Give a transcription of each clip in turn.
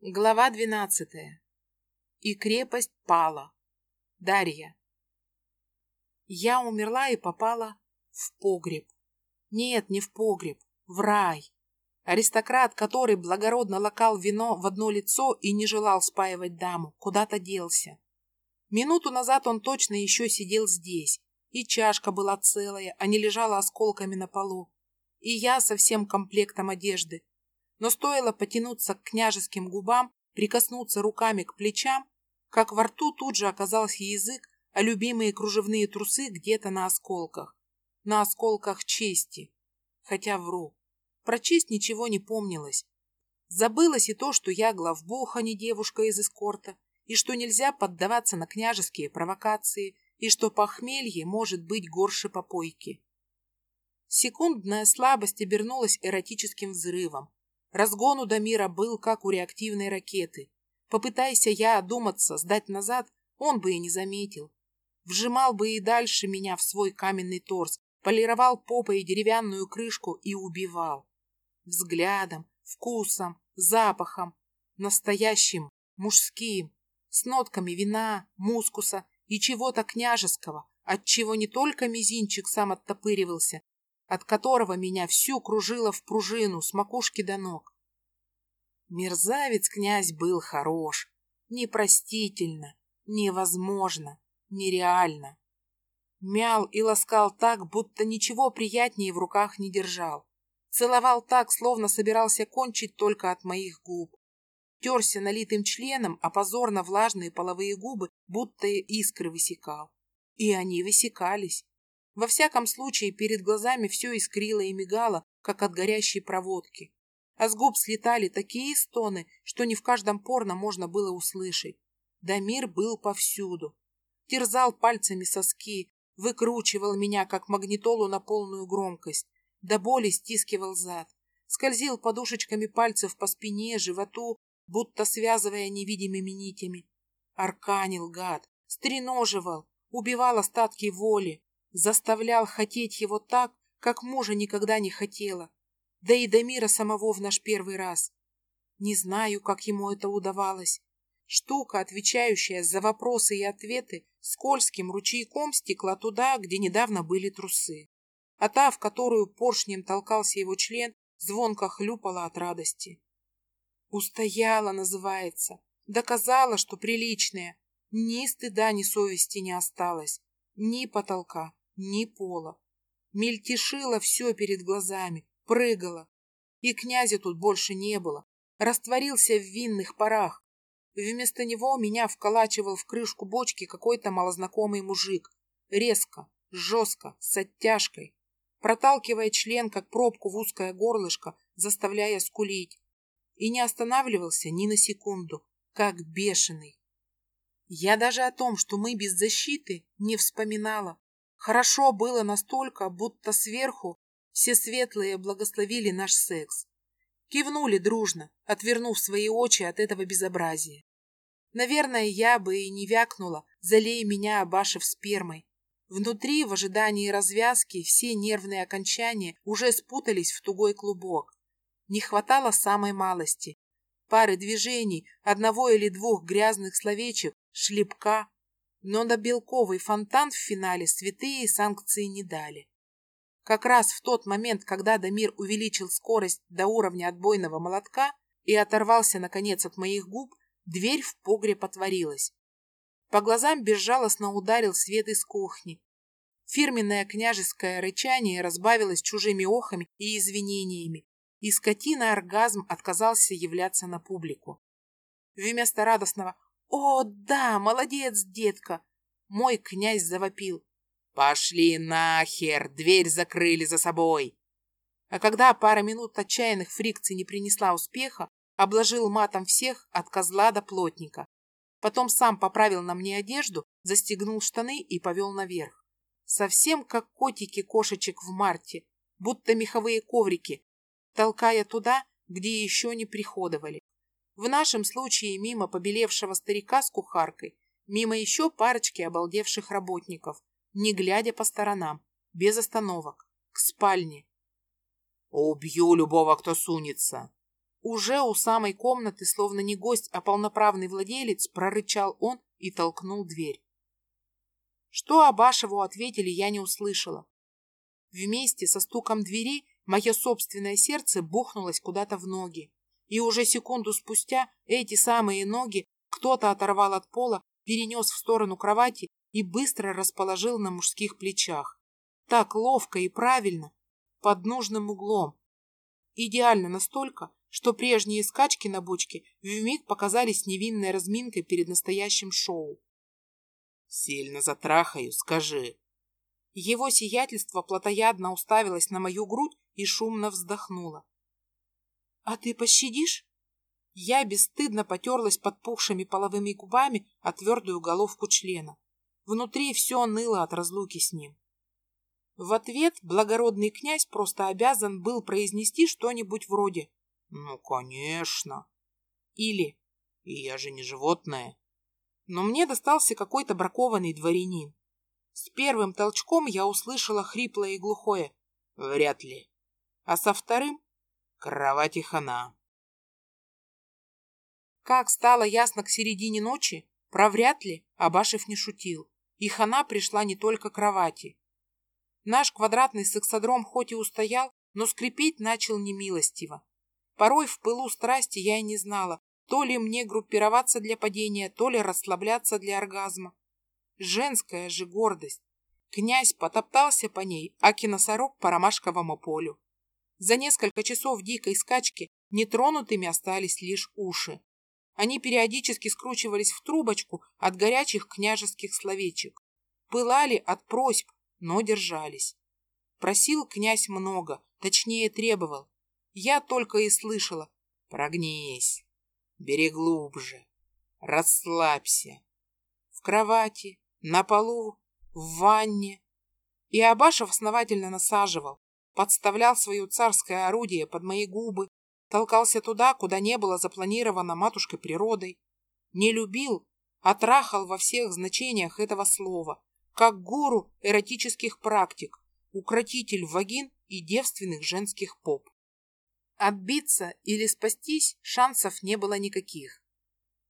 Глава двенадцатая. И крепость пала. Дарья. Я умерла и попала в погреб. Нет, не в погреб, в рай. Аристократ, который благородно лакал вино в одно лицо и не желал спаивать даму, куда-то делся. Минуту назад он точно еще сидел здесь, и чашка была целая, а не лежала осколками на полу. И я со всем комплектом одежды, но стоило потянуться к княжеским губам, прикоснуться руками к плечам, как во рту тут же оказался язык, а любимые кружевные трусы где-то на осколках. На осколках чести. Хотя вру. Про честь ничего не помнилось. Забылось и то, что я главбух, а не девушка из эскорта, и что нельзя поддаваться на княжеские провокации, и что похмелье может быть горше попойки. Секундная слабость обернулась эротическим взрывом, Разгон у Дамира был, как у реактивной ракеты. Попытайся я одуматься, сдать назад, он бы и не заметил. Вжимал бы и дальше меня в свой каменный торс, полировал попой деревянную крышку и убивал. Взглядом, вкусом, запахом, настоящим, мужским, с нотками вина, мускуса и чего-то княжеского, от чего не только мизинчик сам оттопыривался, от которого меня всю кружило в пружину с макушки до ног. Мерзавец князь был хорош, непростительно, невозможно, нереально. Мял и ласкал так, будто ничего приятнее в руках не держал. Целовал так, словно собирался кончить только от моих губ. Терся налитым членом, а позорно влажные половые губы, будто искры высекал. И они высекались. Во всяком случае, перед глазами все искрило и мигало, как от горящей проводки. А с губ слетали такие стоны, что не в каждом порно можно было услышать. Дамир был повсюду. Терзал пальцами соски, выкручивал меня, как магнитолу на полную громкость, до боли стискивал зад, скользил подушечками пальцев по спине, животу, будто связывая невидимыми нитями. Арканил гад, стреноживал, убивал остатки воли, Заставлял хотеть его так, как мужа никогда не хотела. Да и до мира самого в наш первый раз. Не знаю, как ему это удавалось. Штука, отвечающая за вопросы и ответы, скользким ручейком стекла туда, где недавно были трусы. А та, в которую поршнем толкался его член, звонко хлюпала от радости. Устояла, называется. Доказала, что приличная. Ни стыда, ни совести не осталось. Ни потолка, ни пола. Мельтешило все перед глазами, прыгало. И князя тут больше не было. Растворился в винных парах. Вместо него меня вколачивал в крышку бочки какой-то малознакомый мужик. Резко, жестко, с оттяжкой. Проталкивая член, как пробку в узкое горлышко, заставляя скулить. И не останавливался ни на секунду, как бешеный. Я даже о том, что мы без защиты, не вспоминала. Хорошо было настолько, будто сверху все светлые благословили наш секс. Кивнули дружно, отвернув свои очи от этого безобразия. Наверное, я бы и не вякнула, залей меня, Абашев, спермой. Внутри, в ожидании развязки, все нервные окончания уже спутались в тугой клубок. Не хватало самой малости. Пары движений, одного или двух грязных словечек, шлепка, но на белковый фонтан в финале святые санкции не дали. Как раз в тот момент, когда Дамир увеличил скорость до уровня отбойного молотка и оторвался, наконец, от моих губ, дверь в погреб отворилась. По глазам безжалостно ударил свет из кухни. Фирменное княжеское рычание разбавилось чужими охами и извинениями, и скотина оргазм отказался являться на публику. Вместо радостного «О, да, молодец, детка!» Мой князь завопил. «Пошли нахер! Дверь закрыли за собой!» А когда пара минут отчаянных фрикций не принесла успеха, обложил матом всех от козла до плотника. Потом сам поправил на мне одежду, застегнул штаны и повел наверх. Совсем как котики кошечек в марте, будто меховые коврики, толкая туда, где еще не приходовали. В нашем случае мимо побелевшего старика с кухаркой, мимо еще парочки обалдевших работников, не глядя по сторонам, без остановок, к спальне. «Убью любого, кто сунется!» уже у самой комнаты, словно не гость, а полноправный владелец, прорычал он и толкнул дверь. Что Абашеву ответили, я не услышала. Вместе со стуком двери мое собственное сердце бухнулось куда-то в ноги. И уже секунду спустя эти самые ноги кто-то оторвал от пола, перенес в сторону кровати и быстро расположил на мужских плечах. Так ловко и правильно, под нужным углом. Идеально настолько, что прежние скачки на бочке вмиг показались невинной разминкой перед настоящим шоу. «Сильно затрахаю, скажи». Его сиятельство плотоядно уставилось на мою грудь и шумно вздохнула. «А ты пощадишь?» Я бесстыдно потерлась подпухшими половыми губами о твердую головку члена. Внутри все ныло от разлуки с ним. В ответ благородный князь просто обязан был произнести что-нибудь вроде «Ну, конечно». Или «Я же не животное». Но мне достался какой-то бракованный дворянин. С первым толчком я услышала хриплое и глухое «Вряд ли». А со вторым «Кровати хана». Как стало ясно к середине ночи, про вряд ли Абашев не шутил. И хана пришла не только к кровати. Наш квадратный сексодром хоть и устоял, но скрипеть начал немилостиво. Порой в пылу страсти я и не знала, то ли мне группироваться для падения, то ли расслабляться для оргазма. Женская же гордость. Князь потоптался по ней, а киносорок по ромашковому полю. За несколько часов дикой скачки нетронутыми остались лишь уши. Они периодически скручивались в трубочку от горячих княжеских словечек. Пылали от просьб, но держались. Просил князь много, точнее требовал. Я только и слышала. Прогнись, бери глубже, расслабься. В кровати, на полу, в ванне. И Абашев основательно насаживал, подставлял свое царское орудие под мои губы, толкался туда, куда не было запланировано матушкой природой. Не любил, а трахал во всех значениях этого слова, как гуру эротических практик, укротитель вагин и девственных женских поп. Отбиться или спастись шансов не было никаких.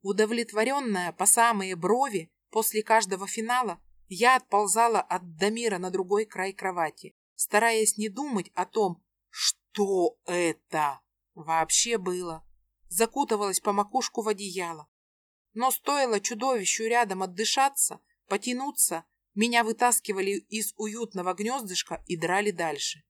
Удовлетворенная по самые брови после каждого финала, я отползала от Дамира на другой край кровати, стараясь не думать о том, что это вообще было. Закутывалась по макушку в одеяло. Но стоило чудовищу рядом отдышаться, потянуться, меня вытаскивали из уютного гнездышка и драли дальше.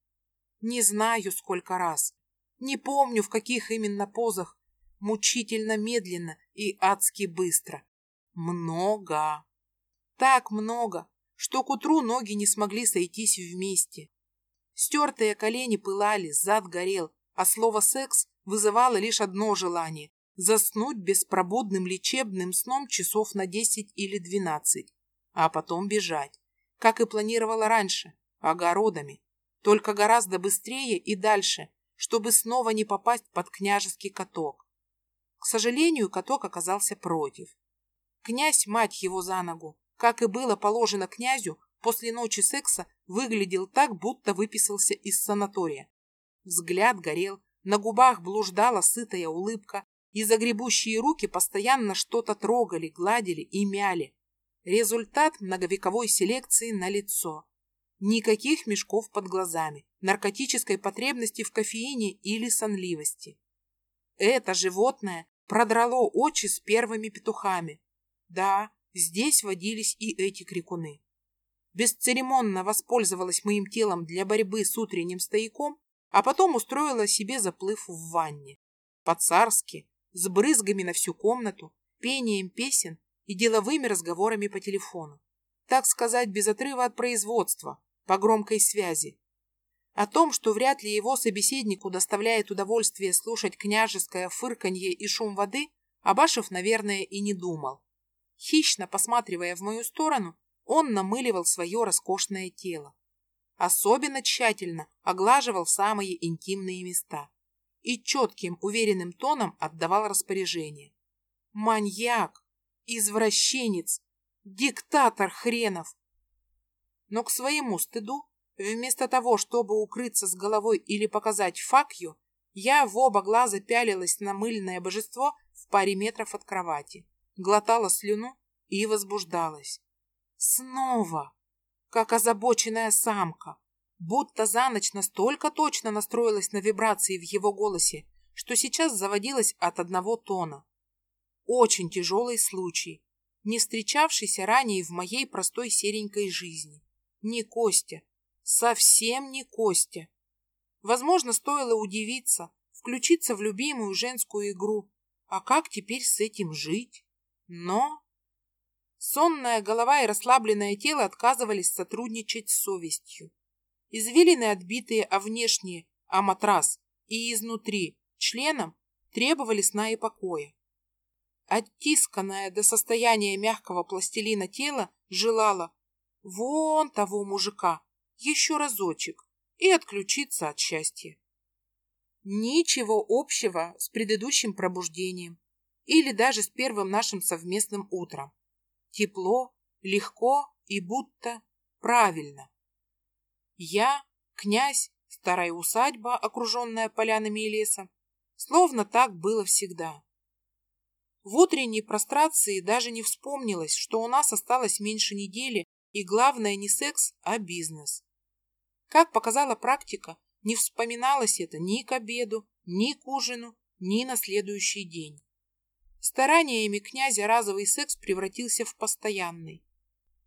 Не знаю, сколько раз. Не помню, в каких именно позах. Мучительно медленно и адски быстро. Много. Так много, что к утру ноги не смогли сойтись вместе. Стертые колени пылали, зад горел, а слово «секс» вызывало лишь одно желание – заснуть беспробудным лечебным сном часов на десять или двенадцать а потом бежать, как и планировала раньше, огородами, только гораздо быстрее и дальше, чтобы снова не попасть под княжеский каток. К сожалению, каток оказался против. Князь, мать его за ногу, как и было положено князю, после ночи секса выглядел так, будто выписался из санатория. Взгляд горел, на губах блуждала сытая улыбка, и загребущие руки постоянно что-то трогали, гладили и мяли. Результат многовековой селекции на лицо. Никаких мешков под глазами, наркотической потребности в кофеине или сонливости. Это животное продрало очи с первыми петухами. Да, здесь водились и эти крикуны. Бесцеремонно воспользовалась моим телом для борьбы с утренним стояком, а потом устроила себе заплыв в ванне. По-царски, с брызгами на всю комнату, пением песен и деловыми разговорами по телефону. Так сказать, без отрыва от производства, по громкой связи. О том, что вряд ли его собеседнику доставляет удовольствие слушать княжеское фырканье и шум воды, Абашев, наверное, и не думал. Хищно посматривая в мою сторону, он намыливал свое роскошное тело. Особенно тщательно оглаживал самые интимные места и четким, уверенным тоном отдавал распоряжение. Маньяк! Извращенец! Диктатор хренов! Но к своему стыду, вместо того, чтобы укрыться с головой или показать факью, Я в оба глаза пялилась на мыльное божество в паре метров от кровати, глотала слюну и возбуждалась. Снова, как озабоченная самка, будто за ночь настолько точно настроилась на вибрации в его голосе, что сейчас заводилась от одного тона. Очень тяжелый случай, не встречавшийся ранее в моей простой серенькой жизни. Не Костя, совсем не Костя. Возможно, стоило удивиться, включиться в любимую женскую игру. А как теперь с этим жить? Но... Сонная голова и расслабленное тело отказывались сотрудничать с совестью. Извилины отбитые, а внешние, а матрас и изнутри членом требовали сна и покоя. Оттисканное до состояния мягкого пластилина тело желало вон того мужика еще разочек и отключиться от счастья. Ничего общего с предыдущим пробуждением или даже с первым нашим совместным утром. Тепло, легко и будто правильно. Я, князь, старая усадьба, окруженная полянами и лесом, словно так было всегда. В утренней прострации даже не вспомнилось, что у нас осталось меньше недели, и главное не секс, а бизнес. Как показала практика, не вспоминалось это ни к обеду, ни к ужину, ни на следующий день. Стараниями князя разовый секс превратился в постоянный.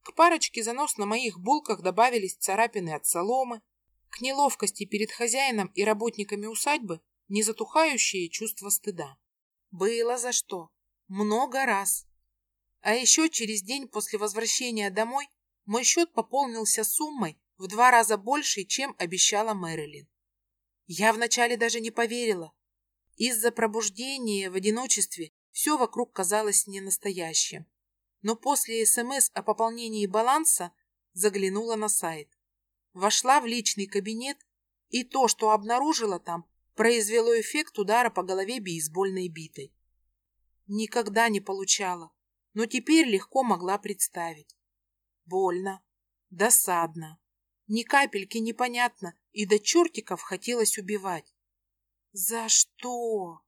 К парочке занос на моих булках добавились царапины от соломы, к неловкости перед хозяином и работниками усадьбы незатухающее чувство стыда. Было за что. Много раз. А еще через день после возвращения домой мой счет пополнился суммой, в два раза больше, чем обещала Мэрилин. Я вначале даже не поверила. Из-за пробуждения в одиночестве все вокруг казалось ненастоящим. Но после СМС о пополнении баланса заглянула на сайт. Вошла в личный кабинет, и то, что обнаружила там, произвело эффект удара по голове бейсбольной битой. Никогда не получала, но теперь легко могла представить. Больно, досадно, ни капельки непонятно, и до чертиков хотелось убивать. За что?